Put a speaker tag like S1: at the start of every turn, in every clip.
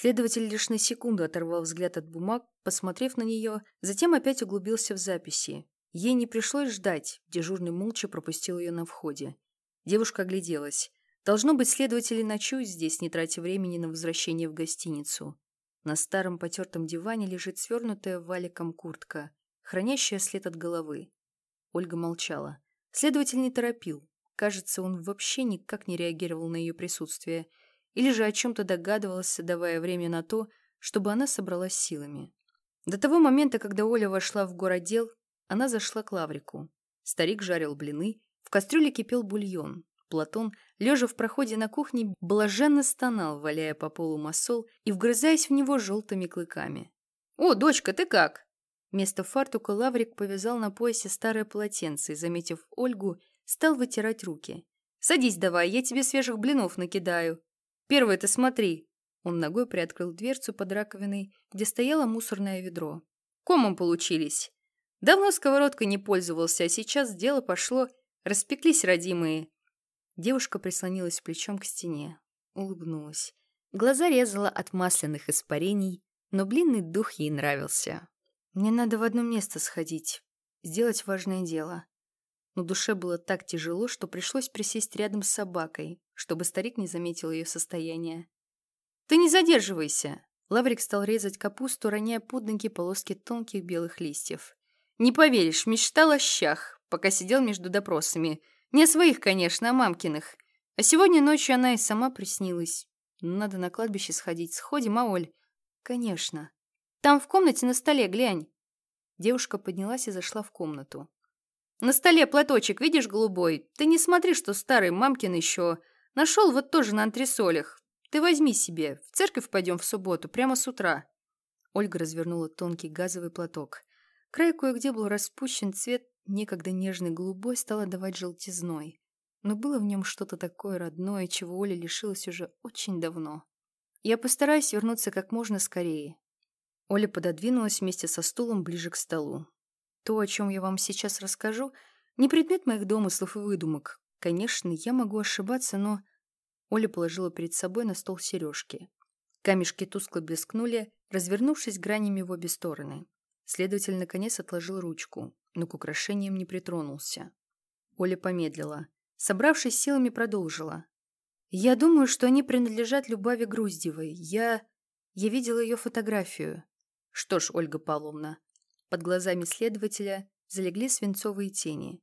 S1: Следователь лишь на секунду оторвал взгляд от бумаг, посмотрев на нее, затем опять углубился в записи. Ей не пришлось ждать, дежурный молча пропустил ее на входе. Девушка огляделась. Должно быть, следователи ночуют здесь, не тратя времени на возвращение в гостиницу. На старом потертом диване лежит свернутая валиком куртка, хранящая след от головы. Ольга молчала. Следователь не торопил. Кажется, он вообще никак не реагировал на ее присутствие – или же о чем-то догадывался, давая время на то, чтобы она собралась силами. До того момента, когда Оля вошла в городдел, она зашла к Лаврику. Старик жарил блины, в кастрюле кипел бульон. Платон, лежа в проходе на кухне, блаженно стонал, валяя по полу масол и вгрызаясь в него желтыми клыками. «О, дочка, ты как?» Вместо фартука Лаврик повязал на поясе старое полотенце и, заметив Ольгу, стал вытирать руки. «Садись давай, я тебе свежих блинов накидаю». Первое ты смотри. Он ногой приоткрыл дверцу под раковиной, где стояло мусорное ведро. Комом получились. Давно сковородкой не пользовался, а сейчас дело пошло. Распеклись родимые. Девушка прислонилась плечом к стене. Улыбнулась. Глаза резала от масляных испарений, но блинный дух ей нравился. Мне надо в одно место сходить, сделать важное дело но душе было так тяжело, что пришлось присесть рядом с собакой, чтобы старик не заметил ее состояние. «Ты не задерживайся!» Лаврик стал резать капусту, роняя под ноги полоски тонких белых листьев. «Не поверишь, мечтал о щах, пока сидел между допросами. Не о своих, конечно, а мамкиных. А сегодня ночью она и сама приснилась. Надо на кладбище сходить. Сходим, а, Оль?» «Конечно. Там в комнате на столе, глянь». Девушка поднялась и зашла в комнату. На столе платочек, видишь, голубой? Ты не смотри, что старый мамкин еще. Нашел вот тоже на антресолях. Ты возьми себе. В церковь пойдем в субботу, прямо с утра». Ольга развернула тонкий газовый платок. Край кое-где был распущен, цвет, некогда нежный голубой, стал отдавать желтизной. Но было в нем что-то такое родное, чего Оля лишилась уже очень давно. «Я постараюсь вернуться как можно скорее». Оля пододвинулась вместе со стулом ближе к столу. То, о чем я вам сейчас расскажу, не предмет моих домыслов и выдумок. Конечно, я могу ошибаться, но... Оля положила перед собой на стол сережки. Камешки тускло блескнули, развернувшись гранями в обе стороны. Следователь наконец отложил ручку, но к украшениям не притронулся. Оля помедлила. Собравшись силами, продолжила. «Я думаю, что они принадлежат Любави Груздевой. Я... я видела ее фотографию». «Что ж, Ольга Павловна, под глазами следователя залегли свинцовые тени.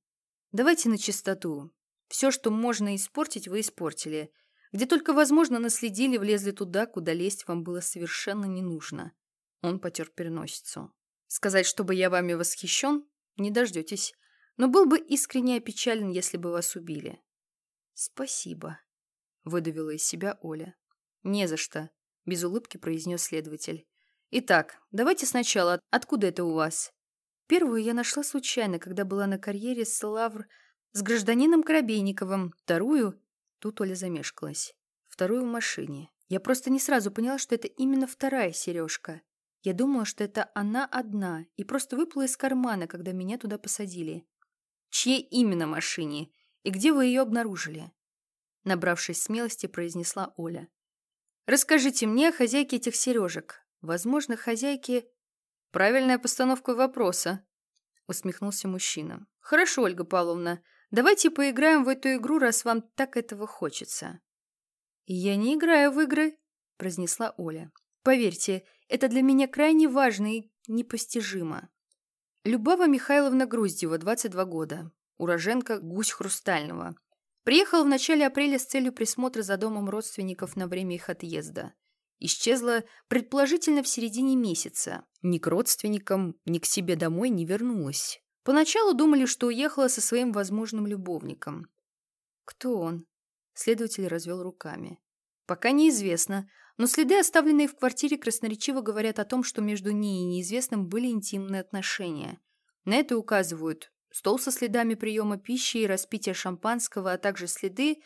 S1: «Давайте на чистоту. Все, что можно испортить, вы испортили. Где только возможно наследили, влезли туда, куда лезть вам было совершенно не нужно». Он потер переносицу. «Сказать, чтобы я вами восхищен, не дождетесь. Но был бы искренне опечален, если бы вас убили». «Спасибо», — выдавила из себя Оля. «Не за что», — без улыбки произнес следователь. Итак, давайте сначала, откуда это у вас? Первую я нашла случайно, когда была на карьере с Лавр с гражданином Коробейниковым. Вторую... Тут Оля замешкалась. Вторую в машине. Я просто не сразу поняла, что это именно вторая сережка. Я думала, что это она одна, и просто выпала из кармана, когда меня туда посадили. Чьей именно машине? И где вы ее обнаружили? Набравшись смелости, произнесла Оля. «Расскажите мне о хозяйке этих сережек. Возможно, хозяйки... Правильная постановка вопроса, усмехнулся мужчина. Хорошо, Ольга Павловна, давайте поиграем в эту игру, раз вам так этого хочется. Я не играю в игры, произнесла Оля. Поверьте, это для меня крайне важно и непостижимо. Любава Михайловна Груздева, 22 года, уроженка Гусь Хрустального. Приехала в начале апреля с целью присмотра за домом родственников на время их отъезда. Исчезла, предположительно, в середине месяца. Ни к родственникам, ни к себе домой не вернулась. Поначалу думали, что уехала со своим возможным любовником. Кто он? Следователь развел руками. Пока неизвестно, но следы, оставленные в квартире, красноречиво говорят о том, что между ней и неизвестным были интимные отношения. На это указывают стол со следами приема пищи и распития шампанского, а также следы...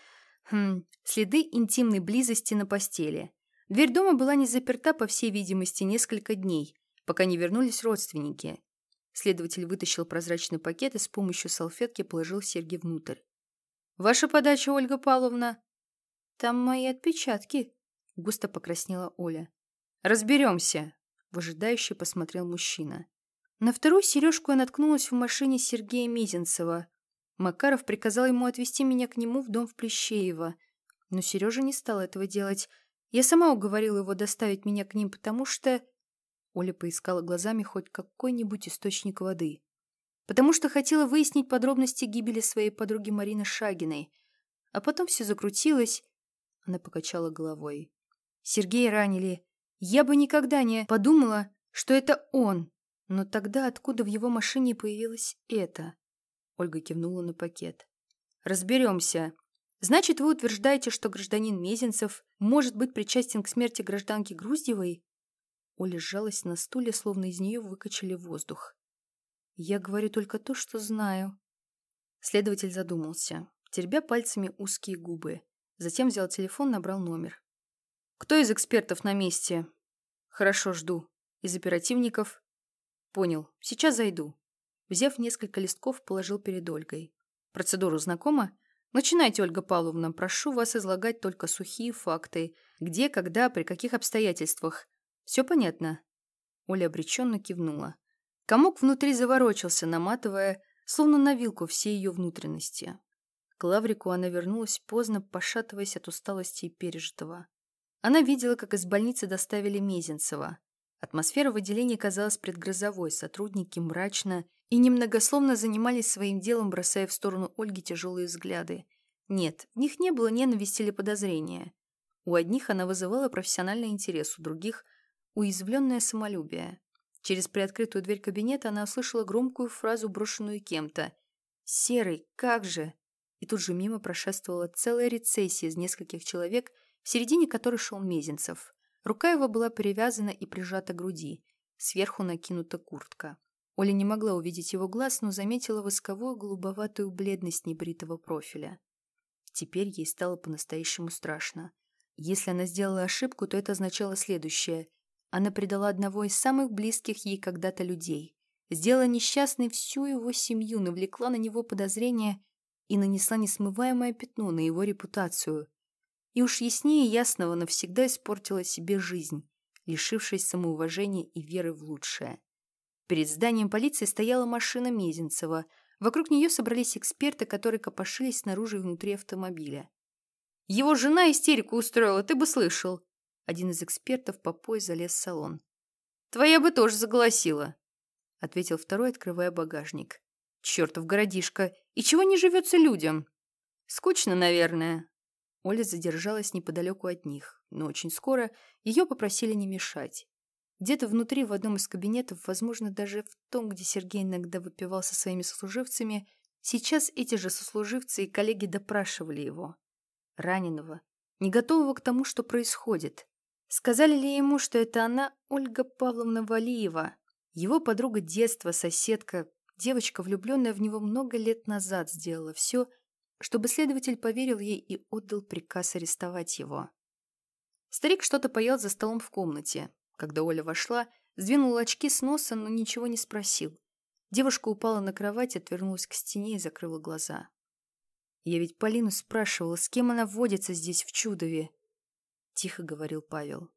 S1: Хм, следы интимной близости на постели. Дверь дома была не заперта, по всей видимости, несколько дней, пока не вернулись родственники. Следователь вытащил прозрачный пакет и с помощью салфетки положил серьги внутрь. «Ваша подача, Ольга Павловна?» «Там мои отпечатки», — густо покраснела Оля. «Разберемся», — выжидающе посмотрел мужчина. На вторую сережку я наткнулась в машине Сергея Мизинцева. Макаров приказал ему отвезти меня к нему в дом в Плещеево. Но Сережа не стал этого делать. Я сама уговорила его доставить меня к ним, потому что... Оля поискала глазами хоть какой-нибудь источник воды. Потому что хотела выяснить подробности гибели своей подруги Марины Шагиной. А потом все закрутилось. Она покачала головой. Сергея ранили. Я бы никогда не подумала, что это он. Но тогда откуда в его машине появилось это? Ольга кивнула на пакет. Разберемся. Значит, вы утверждаете, что гражданин Мезенцев может быть причастен к смерти гражданки Груздевой? Оля сжалась на стуле, словно из нее выкачали воздух. Я говорю только то, что знаю. Следователь задумался, теребя пальцами узкие губы. Затем взял телефон, набрал номер. «Кто из экспертов на месте?» «Хорошо, жду. Из оперативников?» «Понял. Сейчас зайду». Взяв несколько листков, положил перед Ольгой. «Процедуру знакома?» «Начинайте, Ольга Павловна. Прошу вас излагать только сухие факты. Где, когда, при каких обстоятельствах. Все понятно?» Оля обреченно кивнула. Комок внутри заворочился, наматывая, словно на вилку, все ее внутренности. К Лаврику она вернулась поздно, пошатываясь от усталости и пережитого. Она видела, как из больницы доставили Мезенцева. Атмосфера в отделении казалась предгрозовой, сотрудники мрачно и немногословно занимались своим делом, бросая в сторону Ольги тяжелые взгляды. Нет, в них не было ненависти или подозрения. У одних она вызывала профессиональный интерес, у других – уязвленное самолюбие. Через приоткрытую дверь кабинета она услышала громкую фразу, брошенную кем-то. «Серый, как же!» И тут же мимо прошествовала целая рецессия из нескольких человек, в середине которой шел Мезенцев. Рука его была перевязана и прижата к груди. Сверху накинута куртка. Оля не могла увидеть его глаз, но заметила восковую голубоватую бледность небритого профиля. Теперь ей стало по-настоящему страшно. Если она сделала ошибку, то это означало следующее. Она предала одного из самых близких ей когда-то людей. Сделала несчастной всю его семью, навлекла на него подозрения и нанесла несмываемое пятно на его репутацию. И уж яснее ясного навсегда испортила себе жизнь, лишившись самоуважения и веры в лучшее. Перед зданием полиции стояла машина Мезенцева. Вокруг нее собрались эксперты, которые копошились снаружи и внутри автомобиля. «Его жена истерику устроила, ты бы слышал!» Один из экспертов по пояс залез в салон. «Твоя бы тоже заголосила!» Ответил второй, открывая багажник. «Чертов городишко! И чего не живется людям?» «Скучно, наверное». Оля задержалась неподалеку от них, но очень скоро ее попросили не мешать. Где-то внутри, в одном из кабинетов, возможно, даже в том, где Сергей иногда выпивал со своими сослуживцами, сейчас эти же сослуживцы и коллеги допрашивали его. Раненого, не готового к тому, что происходит. Сказали ли ему, что это она, Ольга Павловна Валиева, его подруга детства, соседка, девочка, влюбленная в него много лет назад, сделала все, чтобы следователь поверил ей и отдал приказ арестовать его. Старик что-то поел за столом в комнате, когда Оля вошла, сдвинул очки с носа, но ничего не спросил. Девушка упала на кровать, отвернулась к стене и закрыла глаза. Я ведь Полину спрашивала, с кем она водится здесь, в Чудове. Тихо говорил Павел.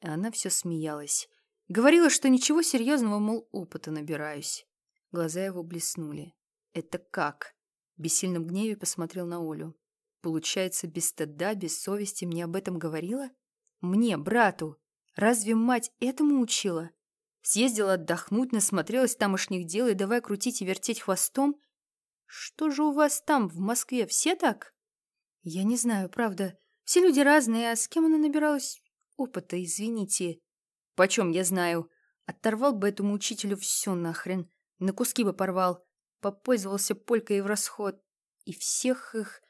S1: И она все смеялась. Говорила, что ничего серьезного, мол, опыта набираюсь. Глаза его блеснули. «Это как?» В бессильном гневе посмотрел на Олю. «Получается, без стыда, без совести мне об этом говорила? Мне, брату? Разве мать этому учила? Съездила отдохнуть, насмотрелась тамошних дел и давай крутить и вертеть хвостом? Что же у вас там, в Москве, все так? Я не знаю, правда. Все люди разные, а с кем она набиралась опыта, извините. Почем я знаю? Оторвал бы этому учителю все нахрен. На куски бы порвал. Попользовался полькой в расход. И всех их...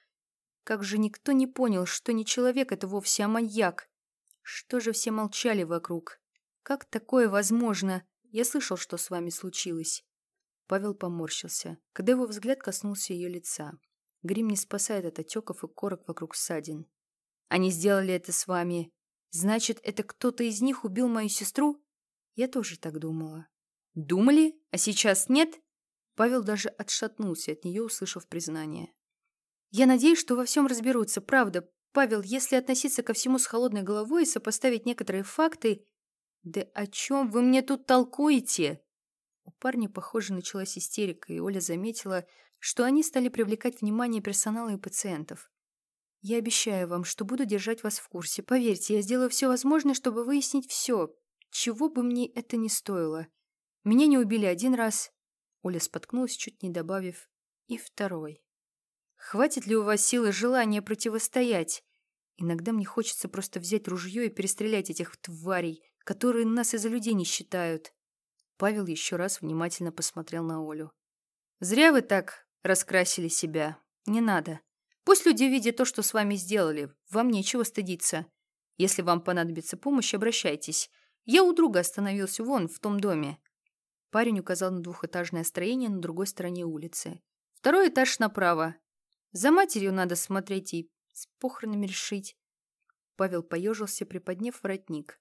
S1: Как же никто не понял, что не человек это вовсе, а маньяк. Что же все молчали вокруг? Как такое возможно? Я слышал, что с вами случилось. Павел поморщился, когда его взгляд коснулся ее лица. Грим не спасает от отеков и корок вокруг ссадин. Они сделали это с вами. Значит, это кто-то из них убил мою сестру? Я тоже так думала. Думали? А сейчас нет? Павел даже отшатнулся от нее, услышав признание. Я надеюсь, что во всем разберутся, правда, Павел, если относиться ко всему с холодной головой и сопоставить некоторые факты, «Да о чем вы мне тут толкуете?» У парня, похоже, началась истерика, и Оля заметила, что они стали привлекать внимание персонала и пациентов. «Я обещаю вам, что буду держать вас в курсе. Поверьте, я сделаю все возможное, чтобы выяснить все, чего бы мне это ни стоило. Меня не убили один раз». Оля споткнулась, чуть не добавив, «и второй». «Хватит ли у вас силы желания противостоять? Иногда мне хочется просто взять ружье и перестрелять этих тварей, которые нас из-за людей не считают». Павел еще раз внимательно посмотрел на Олю. «Зря вы так раскрасили себя. Не надо. Пусть люди видят то, что с вами сделали. Вам нечего стыдиться. Если вам понадобится помощь, обращайтесь. Я у друга остановился вон, в том доме». Парень указал на двухэтажное строение на другой стороне улицы. «Второй этаж направо. За матерью надо смотреть и с похоронами решить». Павел поежился, приподняв воротник.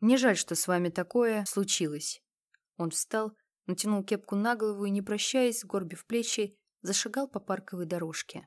S1: «Мне жаль, что с вами такое случилось». Он встал, натянул кепку на голову и, не прощаясь, горбив плечи, зашагал по парковой дорожке.